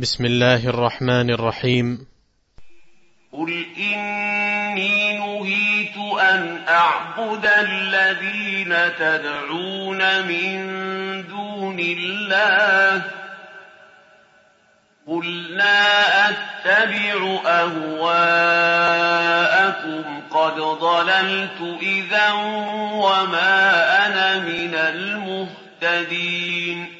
بسم الله الرحمن الرحيم. قل إني نهيت أن أعبد الذين تدعون من دون الله. قل لا أتبع أهواءكم. قد ضللت إذا وما أنا من المهتدين.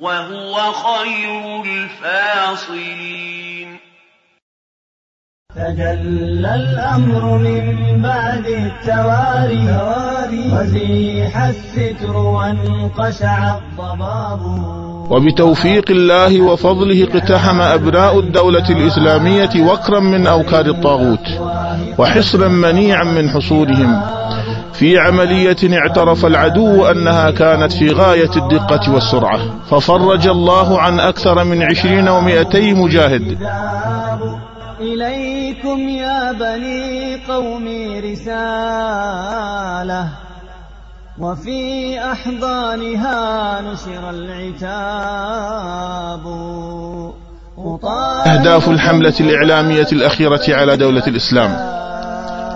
وهو خير الفاصلين. تجلى الأمر من بعد التواري. وزيح الستر وانقشع الضباب. وبتوفيق الله وفضله اقتحم أبناء الدولة الإسلامية وكرا من أوكار الطاغوت وحصرا منيعا من حصولهم. في عملية اعترف العدو أنها كانت في غاية الدقة والسرعة. ففرج الله عن أكثر من عشرين ومئتي مجاهد. إليكم يا بني قومي رسالة. وفي أحضانها نشر العتاب. أهداف الحملة الإعلامية الأخيرة على دولة الإسلام.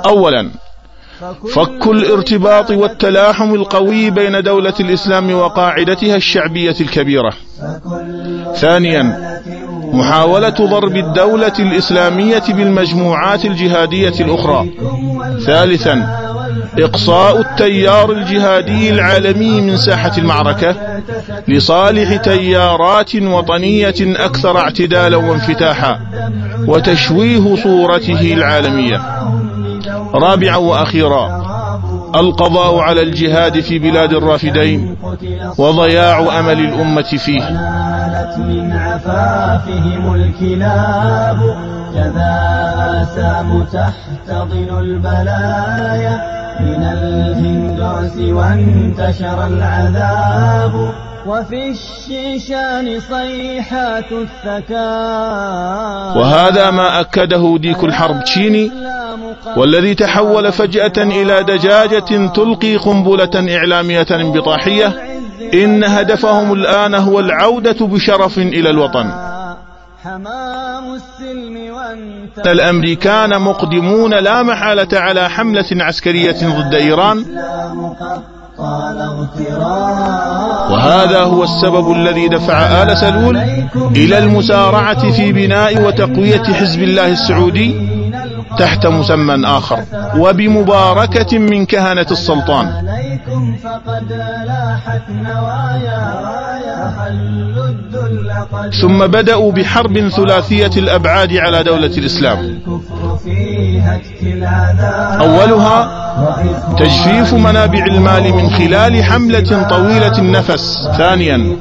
أولا فك الارتباط والتلاحم القوي بين دولة الإسلام وقاعدتها الشعبية الكبيرة. ثانيا محاولة ضرب الدولة الإسلامية بالمجموعات الجهادية الأخرى. ثالثا إقصاء التيار الجهادي العالمي من ساحة المعركة لصالح تيارات وطنية أكثر اعتدالا وانفتاحا وتشويه صورته العالمية. رابعا وأخيرا القضاء على الجهاد في بلاد الرافدين وضياع أمل الأمة فيه. نالت من عفافهم الكلاب كذا آسام تحتضن البلايا من الهندوس وانتشر العذاب. وفي الشيشان صيحات الثكاب وهذا ما أكده ديك الحرب تشيني والذي تحول فجأة إلى دجاجة تلقي قنبلة إعلامية انبطاحية إن هدفهم الآن هو العودة بشرف إلى الوطن. الأمريكان مقدمون لا محالة على حملة عسكرية ضد إيران. وهذا هو السبب الذي دفع آل سلول إلى المسارعة في بناء وتقوية حزب الله السعودي. تحت مسمى آخر. وبمباركة من كهنة السلطان. عليكم فقد لاحت نوايا فخلوا الذل قد ثم بدأوا بحرب ثلاثية الأبعاد على دولة الإسلام. أولها تجفيف منابع المال من خلال حملة طويلة النفس. ثانيا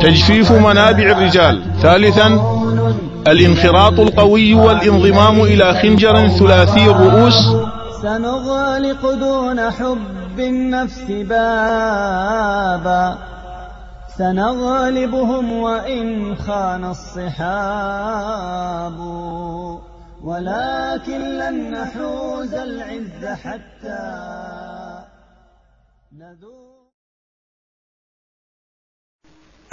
تجفيف منابع الرجال. ثالثا الانخراط القوي والانضمام إلى خنجر ثلاثي الرؤوس. سنغلق دون حب النفس بابا. سنغلبهم وإن خان الصحاب. ولكن لن نحوز العز حتى نذوق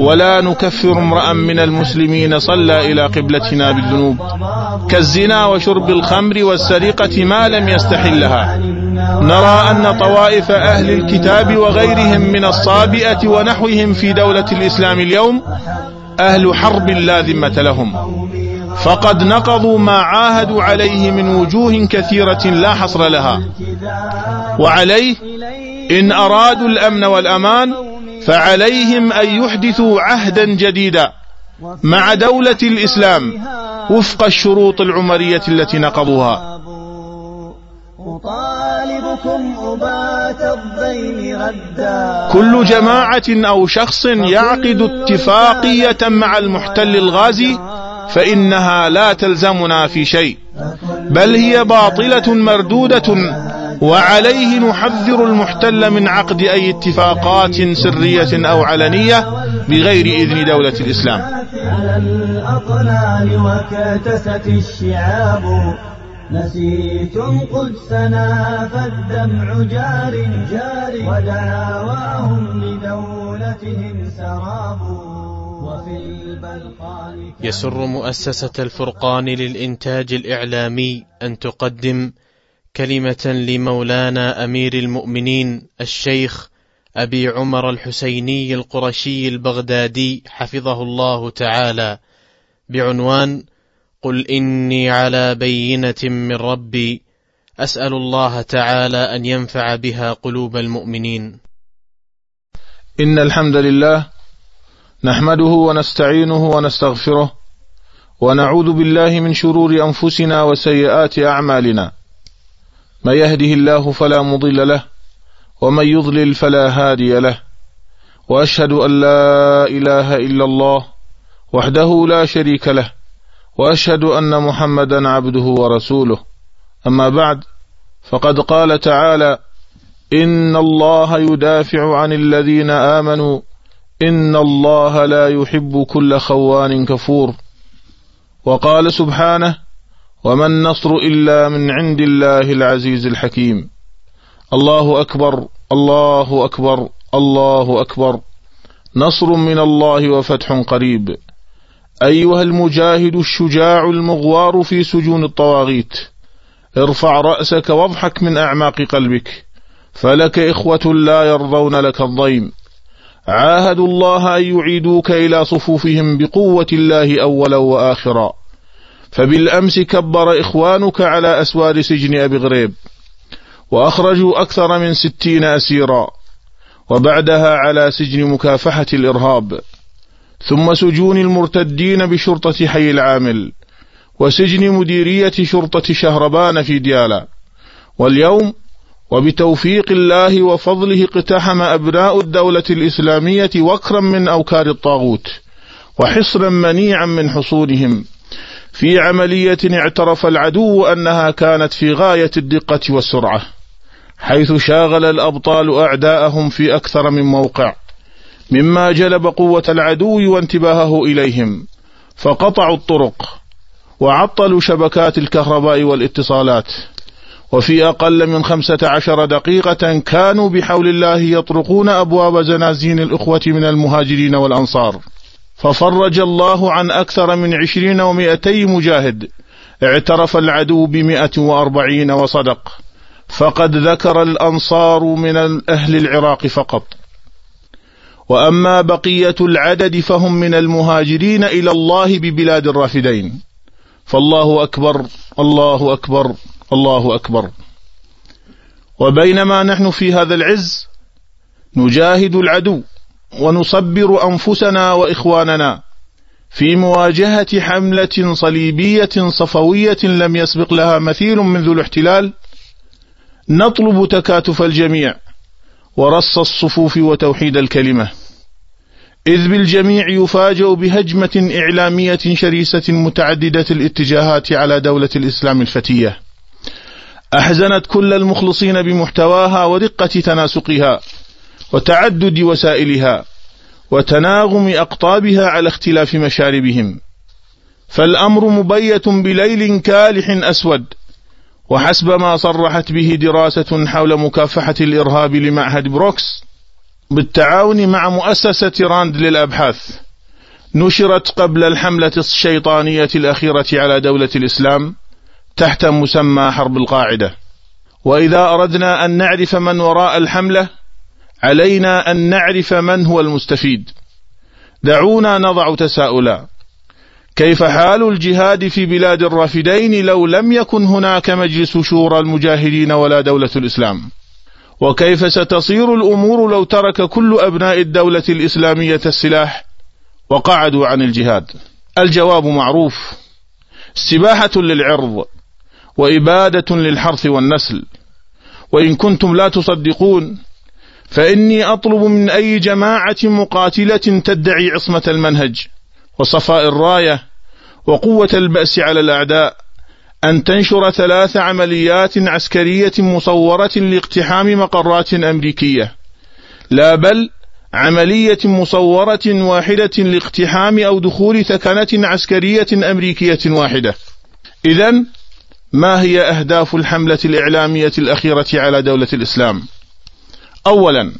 ولا نكفر امرأ من المسلمين صلى إلى قبلتنا بالذنوب. كالزنا وشرب الخمر والسرقة ما لم يستحلها. نرى أن طوائف أهل الكتاب وغيرهم من الصابئة ونحوهم في دولة الإسلام اليوم أهل حرب لا ذمة لهم. فقد نقضوا ما عاهدوا عليه من وجوه كثيرة لا حصر لها. وعليه إن أرادوا الأمن والأمان فعليهم أن يحدثوا عهدا جديدا مع دولة الإسلام وفق الشروط العمرية التي نقضوها. كل جماعة أو شخص يعقد اتفاقية مع المحتل الغازي فإنها لا تلزمنا في شيء بل هي باطلة مردودة وعليه نحذر المحتل من عقد أي اتفاقات سرية أو علنية بغير إذن دولة الإسلام. على الأطلال وكتست الشعاب. نسيتم قدسنا فالدمع جار جار ودعاواهم لدولتهم سراب. وفي البلقان يسر مؤسسة الفرقان للإنتاج الإعلامي أن تقدم كلمة لمولانا أمير المؤمنين الشيخ أبي عمر الحسيني القرشي البغدادي حفظه الله تعالى بعنوان قل إني على بينة من ربي أسأل الله تعالى أن ينفع بها قلوب المؤمنين. إن الحمد لله نحمده ونستعينه ونستغفره ونعوذ بالله من شرور أنفسنا وسيئات أعمالنا. من يهده الله فلا مضل له ومن يضلل فلا هادي له. وأشهد أن لا إله إلا الله وحده لا شريك له وأشهد أن محمدا عبده ورسوله. أما بعد فقد قال تعالى إن الله يدافع عن الذين آمنوا إن الله لا يحب كل خوان كفور. وقال سبحانه وما النصر إلا من عند الله العزيز الحكيم. الله أكبر الله أكبر الله أكبر. نصر من الله وفتح قريب. أيها المجاهد الشجاع المغوار في سجون الطواغيت ارفع رأسك واضحك من أعماق قلبك. فلك إخوة لا يرضون لك الضيم. عاهدوا الله أن يعيدوك إلى صفوفهم بقوة الله أولا وآخرا. فبالأمس كبر إخوانك على أسوار سجن أبي غريب وأخرجوا أكثر من ستين أسيرا وبعدها على سجن مكافحة الإرهاب ثم سجون المرتدين بشرطة حي العامل وسجن مديرية شرطة شهربان في ديالا. واليوم وبتوفيق الله وفضله اقتحم أبناء الدولة الإسلامية وكرا من أوكار الطاغوت وحصرا منيعا من حصونهم. في عملية اعترف العدو أنها كانت في غاية الدقة والسرعة حيث شاغل الأبطال أعداءهم في أكثر من موقع مما جلب قوة العدو وانتباهه إليهم فقطعوا الطرق وعطلوا شبكات الكهرباء والاتصالات وفي أقل من خمسة عشر دقيقة كانوا بحول الله يطرقون أبواب زنازين الإخوة من المهاجرين والأنصار. ففرج الله عن أكثر من عشرين ومائتي مجاهد. اعترف العدو بمئة وأربعين وصدق. فقد ذكر الأنصار من أهل العراق فقط. وأما بقية العدد فهم من المهاجرين إلى الله ببلاد الرافدين. فالله أكبر الله أكبر الله أكبر. وبينما نحن في هذا العز نجاهد العدو. ونصبر أنفسنا وإخواننا في مواجهة حملة صليبية صفوية لم يسبق لها مثيل منذ الاحتلال نطلب تكاتف الجميع ورص الصفوف وتوحيد الكلمة. إذ بالجميع يفاجأ بهجمة إعلامية شريسة متعددة الاتجاهات على دولة الإسلام الفتية. أحزنت كل المخلصين بمحتواها ودقة تناسقها. وتعدد وسائلها وتناغم أقطابها على اختلاف مشاربهم. فالأمر مبيت بليل كالح أسود وحسب ما صرحت به دراسة حول مكافحة الإرهاب لمعهد بروكنغز بالتعاون مع مؤسسة راند للأبحاث نشرت قبل الحملة الشيطانية الأخيرة على دولة الإسلام تحت مسمى حرب القاعدة. وإذا أردنا أن نعرف من وراء الحملة علينا أن نعرف من هو المستفيد. دعونا نضع تساؤلا. كيف حال الجهاد في بلاد الرافدين لو لم يكن هناك مجلس شورى المجاهدين ولا دولة الإسلام؟ وكيف ستصير الأمور لو ترك كل أبناء الدولة الإسلامية السلاح وقعدوا عن الجهاد؟ الجواب معروف. استباحة للعرض وإبادة للحرث والنسل. وإن كنتم لا تصدقون فإني أطلب من أي جماعة مقاتلة تدعي عصمة المنهج وصفاء الراية وقوة البأس على الأعداء أن تنشر ثلاث عمليات عسكرية مصورة لاقتحام مقرات أمريكية لا بل عملية مصورة واحدة لاقتحام أو دخول ثكنة عسكرية أمريكية واحدة. إذا ما هي أهداف الحملة الإعلامية الأخيرة على دولة الإسلام؟ أولا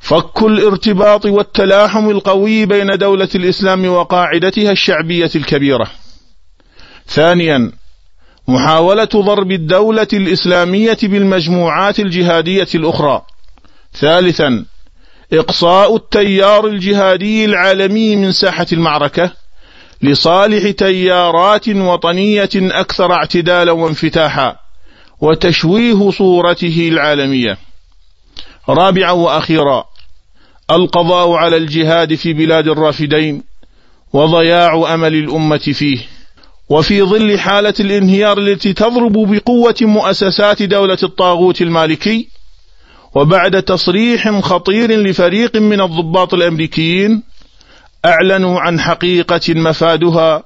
فك الارتباط والتلاحم القوي بين دولة الإسلام وقاعدتها الشعبية الكبيرة. ثانيا محاولة ضرب الدولة الإسلامية بالمجموعات الجهادية الأخرى. ثالثا إقصاء التيار الجهادي العالمي من ساحة المعركة لصالح تيارات وطنية أكثر اعتدالا وانفتاحا وتشويه صورته العالمية. رابعا وأخيرا القضاء على الجهاد في بلاد الرافدين وضياع أمل الأمة فيه. وفي ظل حالة الانهيار التي تضرب بقوة مؤسسات دولة الطاغوت المالكي وبعد تصريح خطير لفريق من الضباط الأمريكيين أعلنوا عن حقيقة مفادها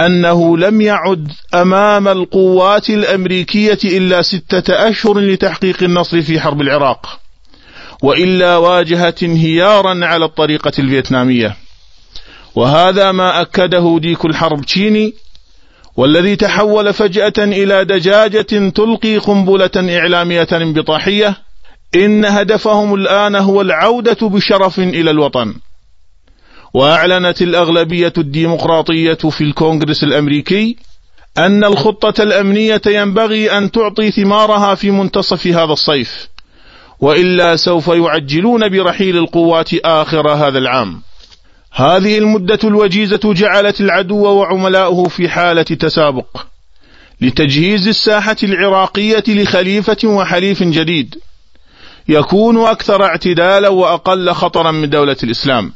أنه لم يعد أمام القوات الأمريكية إلا ستة أشهر لتحقيق النصر في حرب العراق. وإلا واجهت انهيارا على الطريقة الفيتنامية. وهذا ما أكده ديك الحرب تشيني والذي تحول فجأة إلى دجاجة تلقي قنبلة إعلامية انبطاحية إن هدفهم الآن هو العودة بشرف إلى الوطن. وأعلنت الأغلبية الديمقراطية في الكونغرس الأمريكي أن الخطة الأمنية ينبغي أن تعطي ثمارها في منتصف هذا الصيف. وإلا سوف يعجلون برحيل القوات آخر هذا العام. هذه المدة الوجيزة جعلت العدو وعملاؤه في حالة تسابق لتجهيز الساحة العراقية لخليفة وحليف جديد. يكون أكثر اعتدالا وأقل خطرا من دولة الإسلام.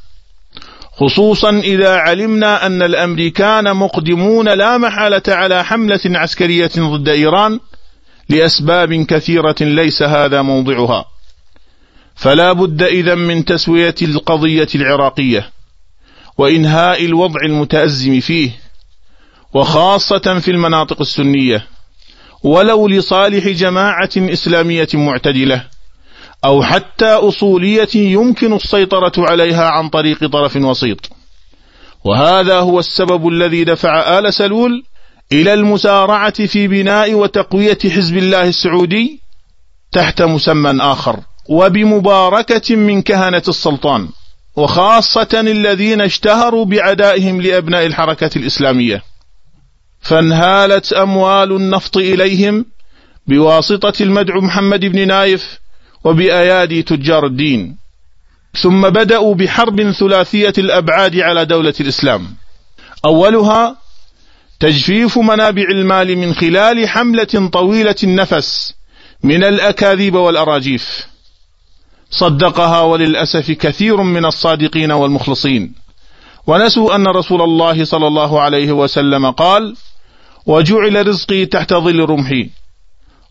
خصوصا إذا علمنا أن الأمريكان مقدمون لا محالة على حملة عسكرية ضد إيران لأسباب كثيرة ليس هذا موضعها. فلا بد إذا من تسوية القضية العراقية وإنهاء الوضع المتأزم فيه وخاصة في المناطق السنية ولو لصالح جماعة إسلامية معتدلة أو حتى أصولية يمكن السيطرة عليها عن طريق طرف وسيط. وهذا هو السبب الذي دفع آل سلول إلى المسارعة في بناء وتقوية حزب الله السعودي تحت مسمى آخر. وبمباركة من كهنة السلطان وخاصة الذين اشتهروا بعدائهم لأبناء الحركة الإسلامية. فانهالت أموال النفط إليهم بواسطة المدعو محمد بن نايف وبأيادي تجار الدين. ثم بدأوا بحرب ثلاثية الأبعاد على دولة الإسلام. أولها تجفيف منابع المال من خلال حملة طويلة النفس من الأكاذيب والأراجيف. صدقها وللأسف كثير من الصادقين والمخلصين. ونسوا أن رسول الله صلى الله عليه وسلم قال وجعل رزقي تحت ظل رمحي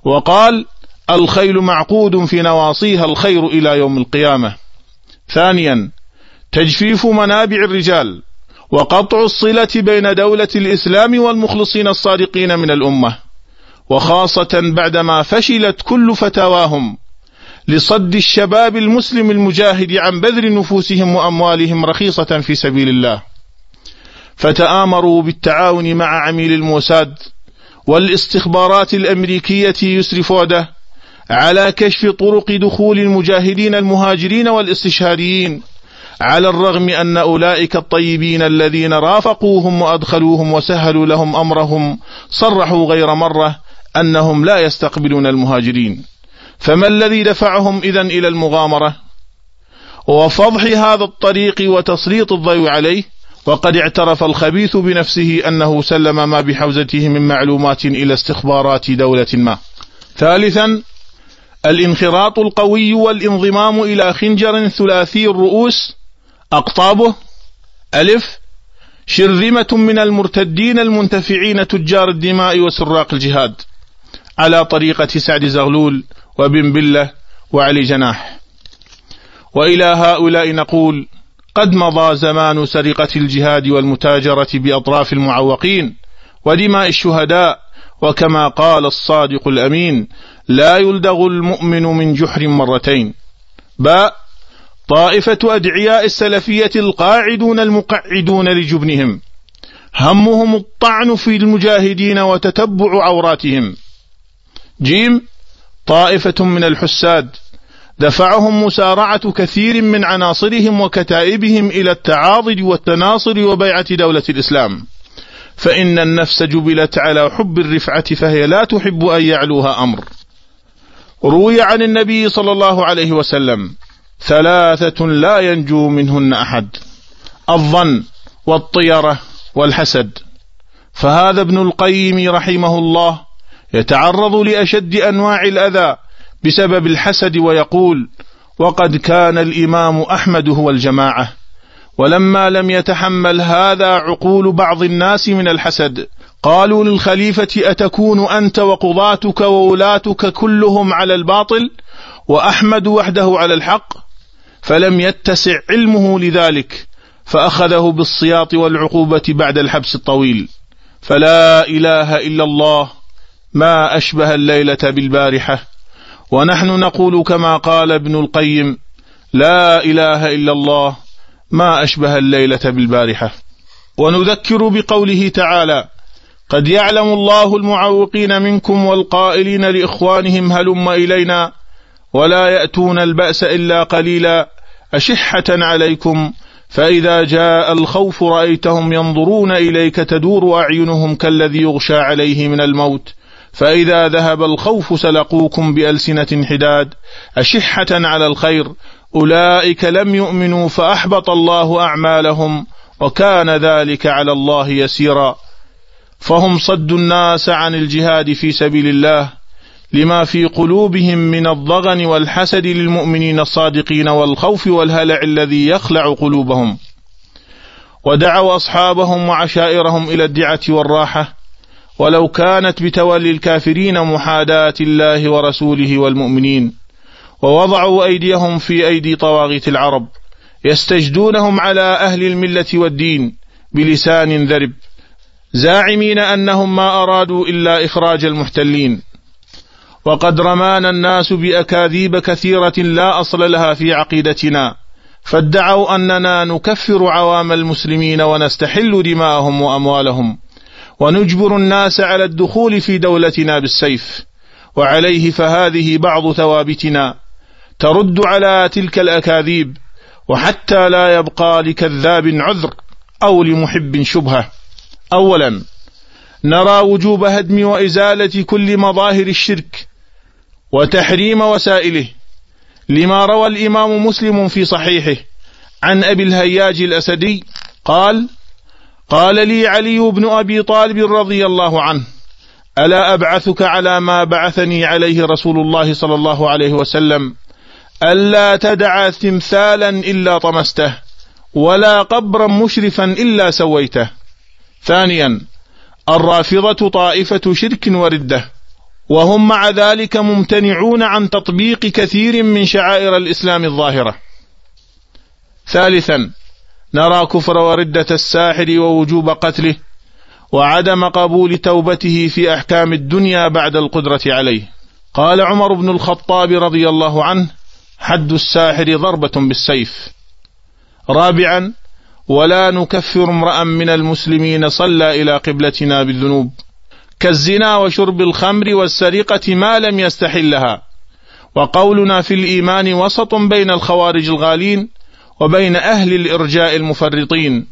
وقال الخيل معقود في نواصيها الخير إلى يوم القيامة ثانيا تجفيف منابع الرجال وقطع الصلة بين دولة الإسلام والمخلصين الصادقين من الأمة وخاصة بعدما فشلت كل فتاواهم لصد الشباب المسلم المجاهد عن بذل نفوسهم وأموالهم رخيصة في سبيل الله. فتآمروا بالتعاون مع عميل الموساد والاستخبارات الأمريكية يسري فوده على كشف طرق دخول المجاهدين المهاجرين والاستشهاديين على الرغم أن أولئك الطيبين الذين رافقوهم وأدخلوهم وسهلوا لهم أمرهم صرحوا غير مرة أنهم لا يستقبلون المهاجرين. فما الذي دفعهم إذا إلى المغامرة؟ وفضح هذا الطريق وتسليط الضوء عليه وقد اعترف الخبيث بنفسه أنه سلم ما بحوزته من معلومات إلى استخبارات دولة ما. ثالثا الانخراط القوي والانضمام إلى خنجر ثلاثي الرؤوس أقطابه. ألف شرذمة من المرتدين المنتفعين تجار الدماء وسراق الجهاد. على طريقة سعد زغلول وبن بلة وعلي جناح. وإلى هؤلاء نقول قد مضى زمان سرقة الجهاد والمتاجرة بأطراف المعوقين ودماء الشهداء وكما قال الصادق الأمين لا يلدغ المؤمن من جحر مرتين. باء طائفة أدعياء السلفية القاعدون المقعدون لجبنهم. همهم الطعن في المجاهدين وتتبع عوراتهم. جيم طائفة من الحساد. دفعهم مسارعة كثير من عناصرهم وكتائبهم إلى التعاضد والتناصر وبيعة دولة الإسلام. فإن النفس جبلت على حب الرفعة فهي لا تحب أن يعلوها أمر. روي عن النبي صلى الله عليه وسلم ثلاثة لا ينجو منهن أحد الظن والطيرة والحسد. فهذا ابن القيم رحمه الله يتعرض لأشد أنواع الأذى بسبب الحسد ويقول وقد كان الإمام أحمد هو الجماعة ولما لم يتحمل هذا عقول بعض الناس من الحسد قالوا للخليفة أتكون أنت وقضاتك وولاتك كلهم على الباطل وأحمد وحده على الحق؟ فلم يتسع علمه لذلك فأخذه بالصياط والعقوبة بعد الحبس الطويل فلا إله إلا الله ما أشبه الليلة بالبارحة. ونحن نقول كما قال ابن القيم لا إله إلا الله ما أشبه الليلة بالبارحة. ونذكر بقوله تعالى قد يعلم الله المعوقين منكم والقائلين لإخوانهم هلم إلينا ولا يأتون البأس إلا قليلا. أشحة عليكم فإذا جاء الخوف رأيتهم ينظرون إليك تدور أعينهم كالذي يغشى عليه من الموت. فإذا ذهب الخوف سلقوكم بألسنة حداد أشحة على الخير أولئك لم يؤمنوا فأحبط الله أعمالهم وكان ذلك على الله يسيرا. فهم صدوا الناس عن الجهاد في سبيل الله لما في قلوبهم من الضغن والحسد للمؤمنين الصادقين والخوف والهلع الذي يخلع قلوبهم. ودعوا أصحابهم وعشائرهم إلى الدعة والراحة ولو كانت بتولي الكافرين محاداة الله ورسوله والمؤمنين ووضعوا أيديهم في أيدي طواغيت العرب يستجدونهم على أهل الملة والدين بلسان ذرب زاعمين أنهم ما أرادوا إلا إخراج المحتلين. وقد رمانا الناس بأكاذيب كثيرة لا أصل لها في عقيدتنا فادعوا أننا نكفر عوام المسلمين ونستحل دماءهم وأموالهم. ونجبر الناس على الدخول في دولتنا بالسيف وعليه فهذه بعض ثوابتنا. ترد على تلك الأكاذيب وحتى لا يبقى لكذاب عذر أو لمحب شبهة. أولا نرى وجوب هدم وإزالة كل مظاهر الشرك وتحريم وسائله. لما روى الإمام مسلم في صحيحه عن أبي الهياج الأسدي قال قال لي علي بن أبي طالب رضي الله عنه ألا أبعثك على ما بعثني عليه رسول الله صلى الله عليه وسلم؟ ألا تدع تمثالا إلا طمسته ولا قبرا مشرفا إلا سويته. ثانيا الرافضة طائفة شرك وردة وهم مع ذلك ممتنعون عن تطبيق كثير من شعائر الإسلام الظاهرة. ثالثا نرى كفر وردة الساحر ووجوب قتله وعدم قبول توبته في أحكام الدنيا بعد القدرة عليه. قال عمر بن الخطاب رضي الله عنه حد الساحر ضربة بالسيف. رابعا ولا نكفر امرأ من المسلمين صلى إلى قبلتنا بالذنوب. كالزنا وشرب الخمر والسرقة ما لم يستحلها. وقولنا في الإيمان وسط بين الخوارج الغالين وبين أهل الإرجاء المفرطين.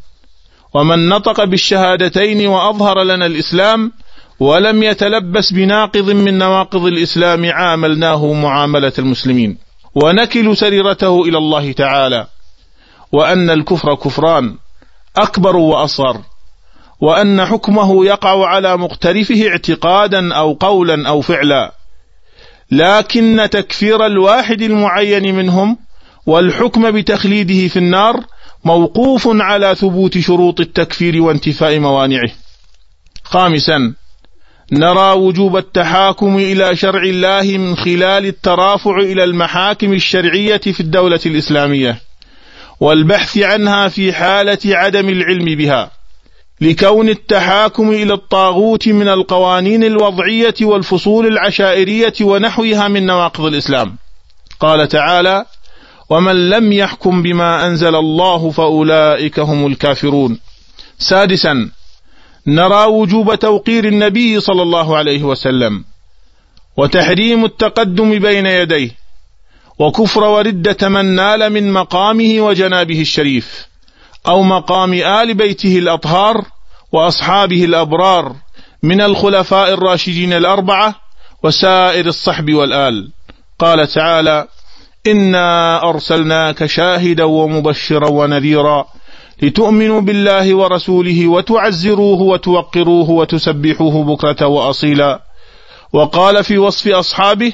ومن نطق بالشهادتين وأظهر لنا الإسلام ولم يتلبس بناقض من نواقض الإسلام عاملناه معاملة المسلمين. ونكل سريرته إلى الله تعالى. وأن الكفر كفران أكبر وأصغر. وأن حكمه يقع على مقترفه اعتقادا أو قولا أو فعلا. لكن تكفير الواحد المعين منهم والحكم بتخليده في النار موقوف على ثبوت شروط التكفير وانتفاء موانعه. خامسا نرى وجوب التحاكم إلى شرع الله من خلال الترافع إلى المحاكم الشرعية في الدولة الإسلامية والبحث عنها في حالة عدم العلم بها لكون التحاكم إلى الطاغوت من القوانين الوضعية والفصول العشائرية ونحوها من نواقض الإسلام. قال تعالى ومن لم يحكم بما أنزل الله فأولئك هم الكافرون. سادسا نرى وجوب توقير النبي صلى الله عليه وسلم وتحريم التقدم بين يديه وكفر وردة من نال من مقامه وجنابه الشريف أو مقام آل بيته الأطهار وأصحابه الأبرار من الخلفاء الراشدين الأربعة وسائر الصحب والآل. قال تعالى إنا أرسلناك شاهدا ومبشرا ونذيرا لتؤمنوا بالله ورسوله وتعزروه وتوقروه وتسبحوه بكرة وأصيلا. وقال في وصف أصحابه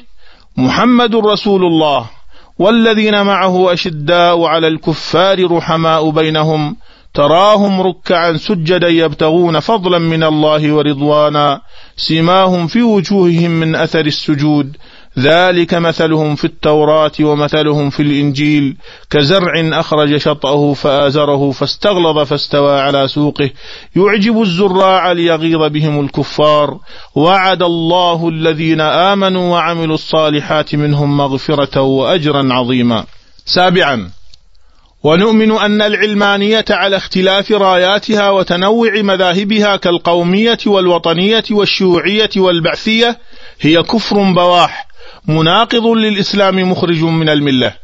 محمد رسول الله والذين معه أشداء على الكفار رحماء بينهم تراهم ركعا سجدا يبتغون فضلا من الله ورضوانا سماهم في وجوههم من أثر السجود ذلك مثلهم في التوراة ومثلهم في الإنجيل كزرع أخرج شطأه فآزره فاستغلظ فاستوى على سوقه. يعجب الزراع ليغيظ بهم الكفار. وعد الله الذين آمنوا وعملوا الصالحات منهم مغفرة وأجرا عظيما. سابعا ونؤمن أن العلمانية على اختلاف راياتها وتنوع مذاهبها كالقومية والوطنية والشيوعية والبعثية هي كفر بواح. مناقض للإسلام مخرج من الملة.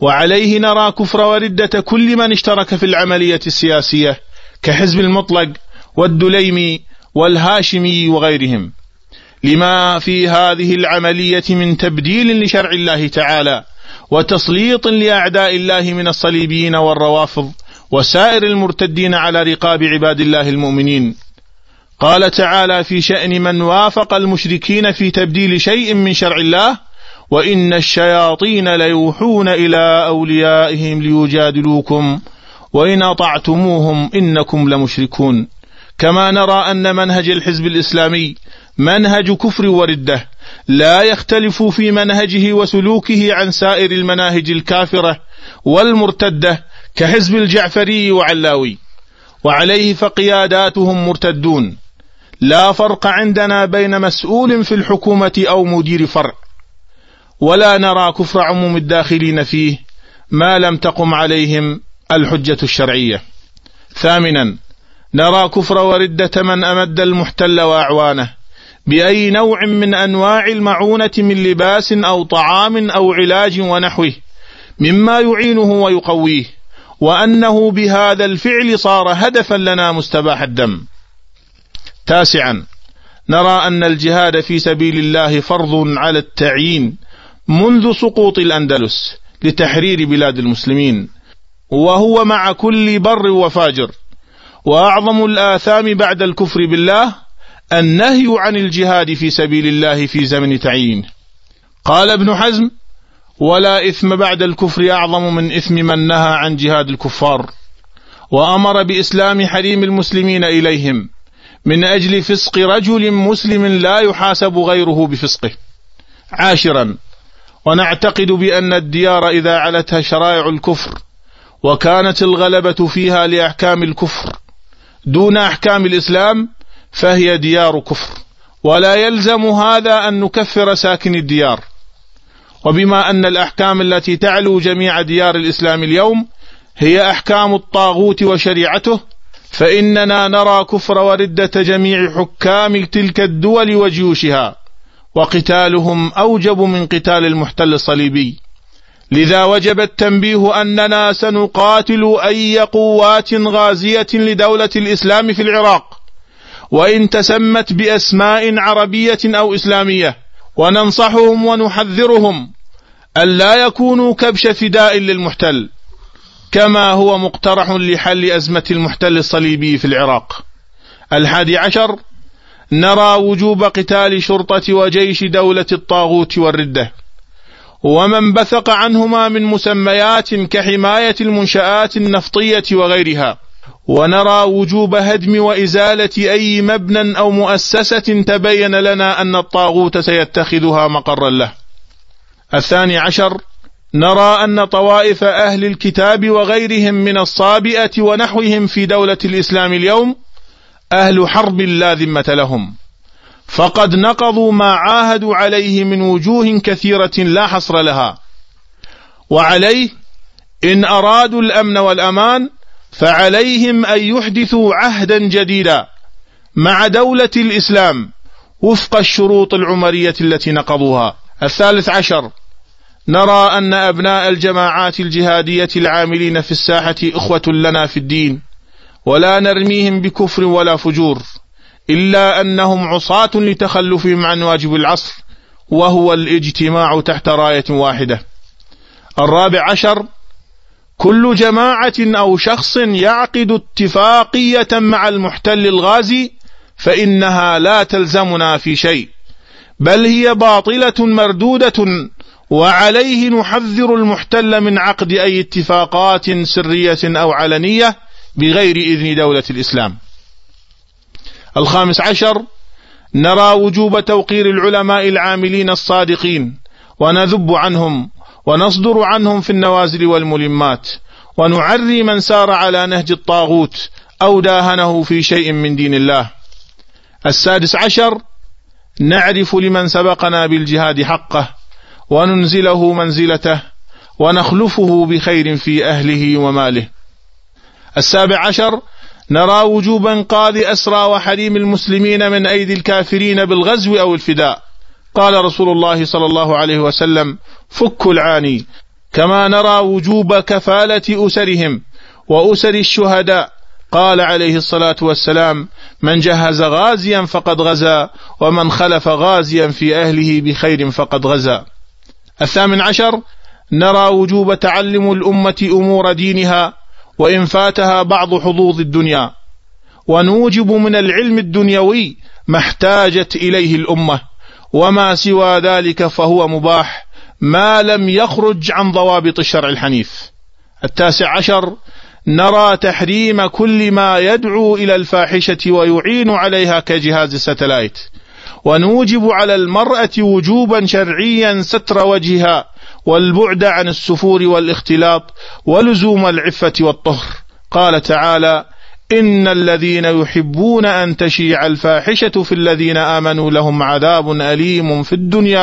وعليه نرى كفر وردة كل من اشترك في العملية السياسية كحزب المطلق والدليمي والهاشمي وغيرهم. لما في هذه العملية من تبديل لشرع الله تعالى وتسليط لأعداء الله من الصليبيين والروافض وسائر المرتدين على رقاب عباد الله المؤمنين قال تعالى في شأن من وافق المشركين في تبديل شيء من شرع الله وإن الشياطين ليوحون إلى أوليائهم ليجادلوكم وإن أطعتموهم إنكم لمشركون. كما نرى أن منهج الحزب الإسلامي منهج كفر وردة لا يختلف في منهجه وسلوكه عن سائر المناهج الكافرة والمرتدة كحزب الجعفري وعلاوي وعليه فقياداتهم مرتدون. لا فرق عندنا بين مسؤول في الحكومة أو مدير فرع. ولا نرى كفر عموم الداخلين فيه ما لم تقم عليهم الحجة الشرعية. ثامنا نرى كفر وردة من أمد المحتل وأعوانه بأي نوع من أنواع المعونة من لباس أو طعام أو علاج ونحوه مما يعينه ويقويه وأنه بهذا الفعل صار هدفا لنا مستباح الدم. تاسعا. نرى أن الجهاد في سبيل الله فرض على التعيين منذ سقوط الأندلس لتحرير بلاد المسلمين. وهو مع كل بر وفاجر. وأعظم الآثام بعد الكفر بالله النهي عن الجهاد في سبيل الله في زمن تعيين. قال ابن حزم ولا إثم بعد الكفر أعظم من إثم من نهى عن جهاد الكفار. وأمر بإسلام حريم المسلمين إليهم. من أجل فسق رجل مسلم لا يحاسب غيره بفسقه. عاشرا ونعتقد بأن الديار إذا علتها شرائع الكفر وكانت الغلبة فيها لأحكام الكفر. دون أحكام الإسلام فهي ديار كفر. ولا يلزم هذا أن نكفر ساكن الديار. وبما أن الأحكام التي تعلو جميع ديار الإسلام اليوم هي أحكام الطاغوت وشريعته فإننا نرى كفر وردة جميع حكام تلك الدول وجيوشها وقتالهم أوجب من قتال المحتل الصليبي. لذا وجب التنبيه أننا سنقاتل أي قوات غازية لدولة الإسلام في العراق. وإن تسمت بأسماء عربية أو إسلامية وننصحهم ونحذرهم ألا يكونوا كبش فداء للمحتل. كما هو مقترح لحل أزمة المحتل الصليبي في العراق. الحادي عشر نرى وجوب قتال شرطة وجيش دولة الطاغوت والردة. ومن بثق عنهما من مسميات كحماية المنشآت النفطية وغيرها. ونرى وجوب هدم وإزالة أي مبنى أو مؤسسة تبين لنا أن الطاغوت سيتخذها مقرا له. الثاني عشر نرى أن طوائف أهل الكتاب وغيرهم من الصابئة ونحوهم في دولة الإسلام اليوم أهل حرب لا ذمة لهم. فقد نقضوا ما عاهدوا عليه من وجوه كثيرة لا حصر لها. وعليه إن أرادوا الأمن والأمان فعليهم أن يحدثوا عهدا جديدا مع دولة الإسلام وفق الشروط العمرية التي نقضوها. الثالث عشر نرى أن أبناء الجماعات الجهادية العاملين في الساحة إخوة لنا في الدين ولا نرميهم بكفر ولا فجور إلا أنهم عصاة لتخلفهم عن واجب العصر وهو الاجتماع تحت راية واحدة. الرابع عشر كل جماعة أو شخص يعقد اتفاقية مع المحتل الغازي فإنها لا تلزمنا في شيء بل هي باطلة مردودة وعليه نحذر المحتل من عقد أي اتفاقات سرية أو علنية بغير إذن دولة الإسلام. الخامس عشر نرى وجوب توقير العلماء العاملين الصادقين ونذب عنهم ونصدر عنهم في النوازل والملمات ونعري من سار على نهج الطاغوت أو داهنه في شيء من دين الله. السادس عشر نعرف لمن سبقنا بالجهاد حقه وننزله منزلته ونخلفه بخير في أهله وماله. السابع عشر نرى وجوب انقاذ أسرى وحريم المسلمين من أيدي الكافرين بالغزو أو الفداء. قال رسول الله صلى الله عليه وسلم فك العاني. كما نرى وجوب كفالة أسرهم وأسر الشهداء. قال عليه الصلاة والسلام من جهز غازيا فقد غزا ومن خلف غازيا في أهله بخير فقد غزا. الثامن عشر نرى وجوب تعلم الأمة أمور دينها وإن فاتها بعض حظوظ الدنيا. ونوجب من العلم الدنيوي ما احتاجت إليه الأمة وما سوى ذلك فهو مباح ما لم يخرج عن ضوابط الشرع الحنيف. التاسع عشر نرى تحريم كل ما يدعو إلى الفاحشة ويعين عليها كجهاز الستلايت. ونوجب على المرأة وجوبا شرعيا ستر وجهها والبعد عن السفور والاختلاط ولزوم العفة والطهر. قال تعالى إن الذين يحبون أن تشيع الفاحشة في الذين آمنوا لهم عذاب أليم في الدنيا